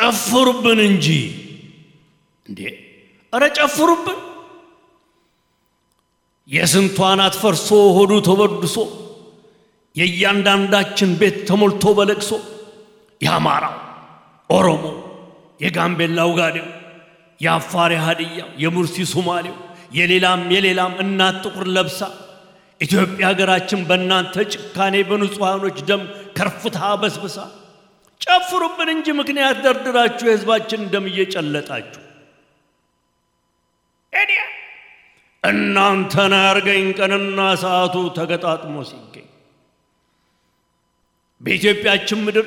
ጨፍሩብን እንጂ እንዴ! እረ ጨፍሩብን። የስንቱ አናት ፈርሶ ሆዱ ተበድሶ የእያንዳንዳችን ቤት ተሞልቶ በለቅሶ የአማራው፣ ኦሮሞ፣ የጋምቤላ ውጋዴው፣ የአፋር የሃድያ፣ የሙርሲ ሶማሌው፣ የሌላም የሌላም እናት ጥቁር ለብሳ ኢትዮጵያ ሀገራችን በእናንተ ጭካኔ በንጹሐኖች ደም ከርፍታ በስብሳ ጨፍሩብን እንጂ ምክንያት ደርድራችሁ የሕዝባችን ደም እየጨለጣችሁ እኔ እናንተን አያርገኝ ቀንና ሰዓቱ ተገጣጥሞ ሲገኝ በኢትዮጵያችን ምድር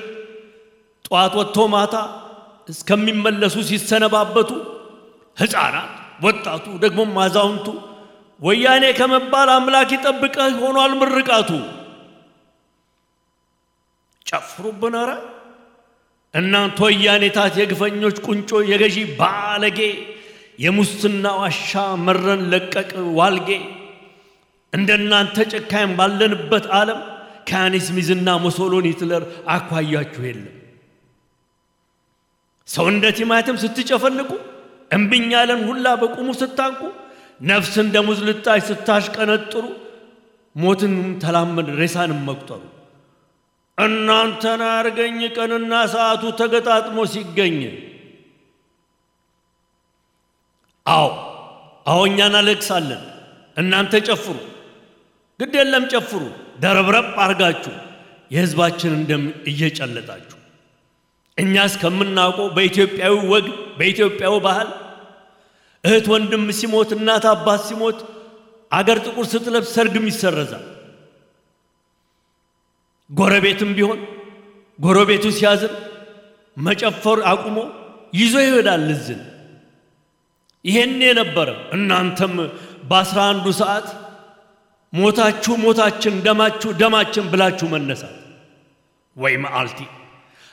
ጠዋት ወጥቶ ማታ እስከሚመለሱ ሲሰነባበቱ ሕፃናት፣ ወጣቱ፣ ደግሞም አዛውንቱ ወያኔ ከመባል አምላክ ይጠብቀህ ሆኗል ምርቃቱ። ጨፍሩብን ኧረ እናንተ ወያኔታት የግፈኞች ቁንጮ የገዢ ባለጌ የሙስና ዋሻ መረን ለቀቅ ዋልጌ እንደናንተ ጨካኝ ባለንበት ዓለም ከያኔ ስሚዝና ሙሶሎኒ ሂትለር አኳያችሁ የለም። ሰው እንደ ቲማቲም ስትጨፈልቁ እምቢኝ ያለን ሁላ በቁሙ ስታንቁ ነፍስ እንደ ሙዝ ልጣጭ ስታሽቀነጥሩ ሞትን ተላመድ ሬሳንም መቁጠሩ እናንተን አርገኝ ቀንና ሰዓቱ ተገጣጥሞ ሲገኝ። አዎ አዎ እኛ እናለቅሳለን እናንተ ጨፍሩ። ግድ የለም ጨፍሩ። ደረብረብ አርጋችሁ የሕዝባችንን ደም እየጨለጣችሁ። እኛ እስከምናውቀው በኢትዮጵያዊ ወግ በኢትዮጵያዊ ባህል እህት ወንድም ሲሞት እናት አባት ሲሞት አገር ጥቁር ስትለብስ ሰርግም ይሰረዛል። ጎረቤትም ቢሆን ጎረቤቱ ሲያዝን መጨፈር አቁሞ ይዞ ይሄዳል እዝን። ይሄን የነበረ እናንተም በአስራ አንዱ ሰዓት ሞታችሁ ሞታችን ደማችሁ ደማችን ብላችሁ መነሳት። ወይ መዓልቲ!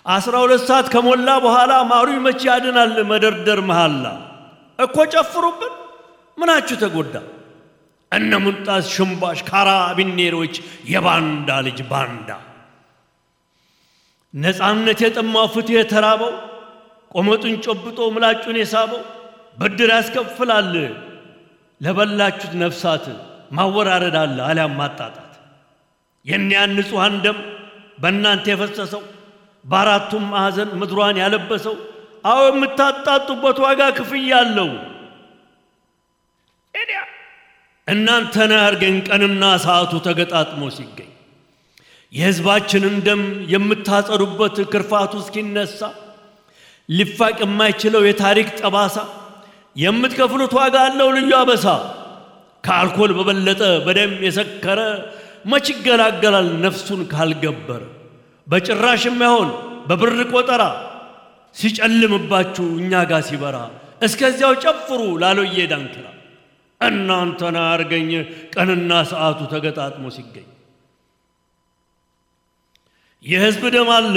አስራ ሁለት ሰዓት ከሞላ በኋላ ማሩ መቼ ያድናል መደርደር መሃላ እኮ ጨፍሩብን ምናችሁ ተጎዳ እነ ሙንጣስ ሽምባሽ ካራቢኔሮች የባንዳ ልጅ ባንዳ ነፃነት የጠማው ፍትሕ የተራበው ቆመጡን ጨብጦ ምላጩን የሳበው ብድር ያስከፍላል ለበላችሁት ነፍሳት ማወራረድ አለ አሊያም ማጣጣት የኒያን ንጹሐን ደም በእናንተ የፈሰሰው በአራቱም ማዕዘን ምድሯን ያለበሰው አዎ የምታጣጡበት ዋጋ ክፍያ አለው። እናንተን አያርገን ቀንና ሰዓቱ ተገጣጥሞ ሲገኝ የሕዝባችንን ደም የምታጸዱበት ክርፋቱ እስኪነሳ ሊፋቅ የማይችለው የታሪክ ጠባሳ የምትከፍሉት ዋጋ አለው ልዩ አበሳ። ከአልኮል በበለጠ በደም የሰከረ መች ይገላገላል ነፍሱን ካልገበረ። በጭራሽ የማይሆን በብር ቆጠራ ሲጨልምባችሁ እኛ ጋር ሲበራ እስከዚያው ጨፍሩ ላሎዬ ዳንኪራ እናንተን አያርገኝ ቀንና ሰዓቱ ተገጣጥሞ ሲገኝ። የሕዝብ ደም አለ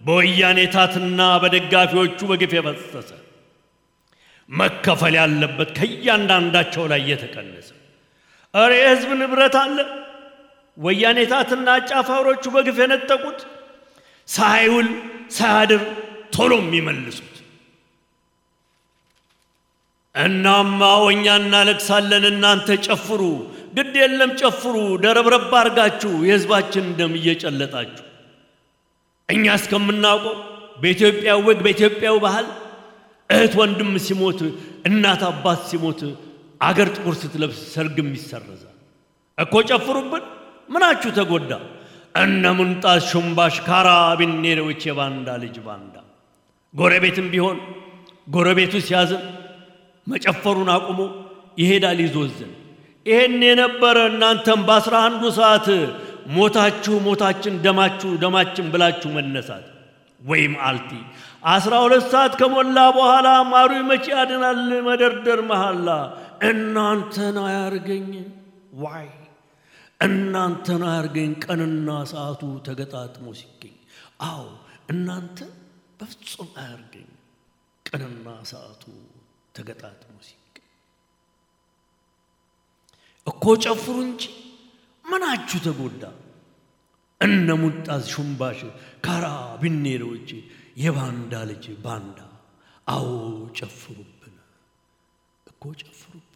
በወያኔ ታትና በደጋፊዎቹ በግፍ የፈሰሰ። መከፈል ያለበት ከእያንዳንዳቸው ላይ የተቀነሰ። እረ የሕዝብ ንብረት አለ ወያኔ ታትና አጫፋሪዎቹ በግፍ የነጠቁት። ሳይውል ሳያድር ቶሎ የሚመልሱት እናማ ወኛ እናለቅሳለን እናንተ ጨፍሩ። ግድ የለም ጨፍሩ ደረብረብ አርጋችሁ የሕዝባችን ደም እየጨለጣችሁ። እኛ እስከምናውቀው በኢትዮጵያ ወግ በኢትዮጵያው ባህል እህት ወንድም ሲሞት እናት አባት ሲሞት አገር ጥቁር ስትለብስ ሰርግም ይሰረዛል። እኮ ጨፍሩብን። ምናችሁ ተጎዳ? እነ ሙንጣስ ሹምባሽ ካራቢኔሮች የባንዳ ልጅ ባንዳ። ጎረቤትም ቢሆን ጎረቤቱ ሲያዝን መጨፈሩን አቁሞ ይሄዳል ይዞዝን። ይሄን የነበረ እናንተም በአስራ አንዱ ሰዓት ሞታችሁ ሞታችን ደማችሁ ደማችን ብላችሁ መነሳት ወይም አልቲ። አስራ ሁለት ሰዓት ከሞላ በኋላ ማሩ መቼ ያድናል? መደርደር መሃላ እናንተን አያርገኝ ዋይ! እናንተን አያርገኝ ቀንና ሰዓቱ ተገጣጥሞ ሲገኝ። አዎ እናንተ በፍጹም አያርገኝ ቀንና ሰዓቱ ተገጣጥሞ ሲገኝ። እኮ ጨፍሩ እንጂ ምናችሁ ተጎዳ? እነ ሙጣዝ ሹምባሽ ካራቢኔሮች የባንዳ ልጅ ባንዳ። አዎ ጨፍሩብን። እኮ ጨፍሩብን